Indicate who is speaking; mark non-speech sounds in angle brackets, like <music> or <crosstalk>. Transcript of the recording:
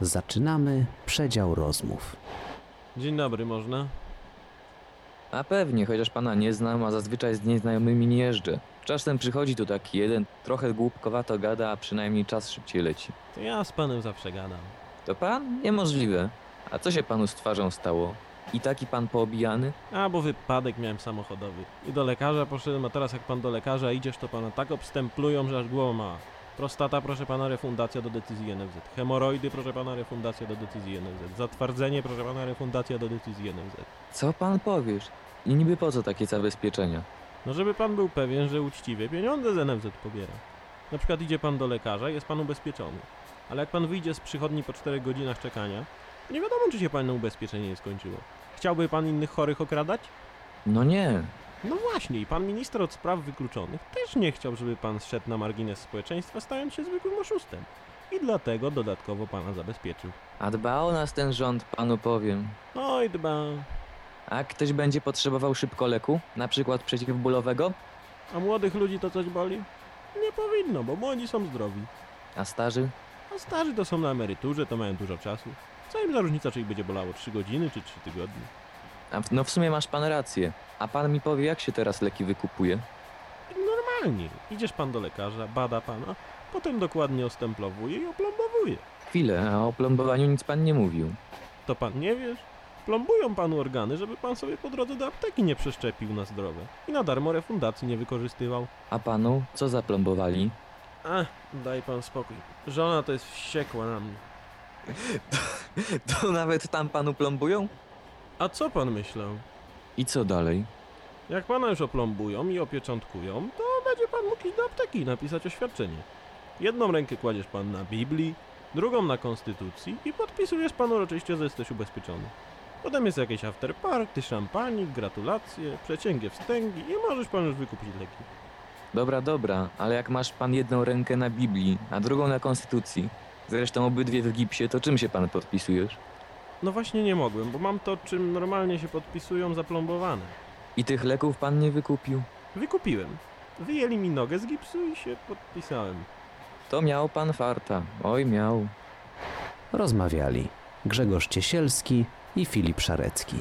Speaker 1: Zaczynamy przedział rozmów.
Speaker 2: Dzień dobry, można?
Speaker 3: A pewnie, chociaż pana nie znam, a zazwyczaj z nieznajomymi nie jeżdżę. Czasem przychodzi tu taki jeden, trochę głupkowato gada, a przynajmniej czas szybciej leci.
Speaker 2: To ja z panem zawsze gadam.
Speaker 3: To pan? Niemożliwe. A co się panu z twarzą stało? I taki pan poobijany?
Speaker 2: A, bo wypadek miałem samochodowy. I do lekarza poszedłem, a teraz jak pan do lekarza idziesz, to pana tak obstemplują, że aż głowa mała. Prostata, proszę pana, refundacja do decyzji NFZ. Hemoroidy, proszę pana, refundacja do decyzji NFZ. Zatwardzenie, proszę pana, refundacja do decyzji NFZ.
Speaker 3: Co pan powiesz? I niby po co takie zabezpieczenia?
Speaker 2: No żeby pan był pewien, że uczciwie pieniądze z NFZ pobiera. Na przykład idzie pan do lekarza, jest pan ubezpieczony. Ale jak pan wyjdzie z przychodni po 4 godzinach czekania, to nie wiadomo, czy się panu ubezpieczenie nie skończyło. Chciałby pan innych chorych okradać?
Speaker 3: No nie.
Speaker 2: No właśnie, i pan minister od spraw wykluczonych też nie chciał, żeby pan zszedł na margines społeczeństwa, stając się zwykłym oszustem. I dlatego dodatkowo pana zabezpieczył.
Speaker 3: A dba o nas ten rząd, panu powiem.
Speaker 2: Oj, dba.
Speaker 3: A ktoś będzie potrzebował szybko leku? Na przykład przeciwbólowego?
Speaker 2: A młodych ludzi to coś boli? Nie powinno, bo młodzi są zdrowi.
Speaker 3: A starzy?
Speaker 2: A starzy to są na emeryturze, to mają dużo czasu. Co im za różnica, czy ich będzie bolało 3 godziny, czy 3 tygodnie?
Speaker 3: A w- no w sumie masz pan rację. A pan mi powie, jak się teraz leki wykupuje?
Speaker 2: Normalnie. Idziesz pan do lekarza, bada pana, potem dokładnie ostemplowuje i oplombowuje.
Speaker 3: Chwilę, a o plombowaniu nic pan nie mówił.
Speaker 2: To pan nie wiesz? Plombują panu organy, żeby pan sobie po drodze do apteki nie przeszczepił na zdrowe. I na darmo refundacji nie wykorzystywał.
Speaker 3: A panu co zaplombowali?
Speaker 2: Ach, daj pan spokój. Żona to jest wściekła na mnie. <laughs>
Speaker 3: To nawet tam panu plombują?
Speaker 2: A co pan myślał?
Speaker 3: I co dalej?
Speaker 2: Jak pana już oplombują i opieczątkują, to będzie pan mógł iść do apteki i napisać oświadczenie. Jedną rękę kładziesz pan na Biblii, drugą na Konstytucji i podpisujesz pan uroczyście, że jesteś ubezpieczony. Potem jest jakieś afterparty, szampanik, gratulacje, przecięgie wstęgi i możesz pan już wykupić leki.
Speaker 3: Dobra, dobra, ale jak masz pan jedną rękę na Biblii, a drugą na Konstytucji, zresztą obydwie w gipsie, to czym się pan podpisujesz?
Speaker 2: No właśnie nie mogłem, bo mam to, czym normalnie się podpisują zaplombowane.
Speaker 3: I tych leków pan nie wykupił?
Speaker 2: Wykupiłem. Wyjęli mi nogę z gipsu i się podpisałem.
Speaker 3: To miał pan farta. Oj, miał.
Speaker 1: Rozmawiali Grzegorz Ciesielski i Filip Szarecki.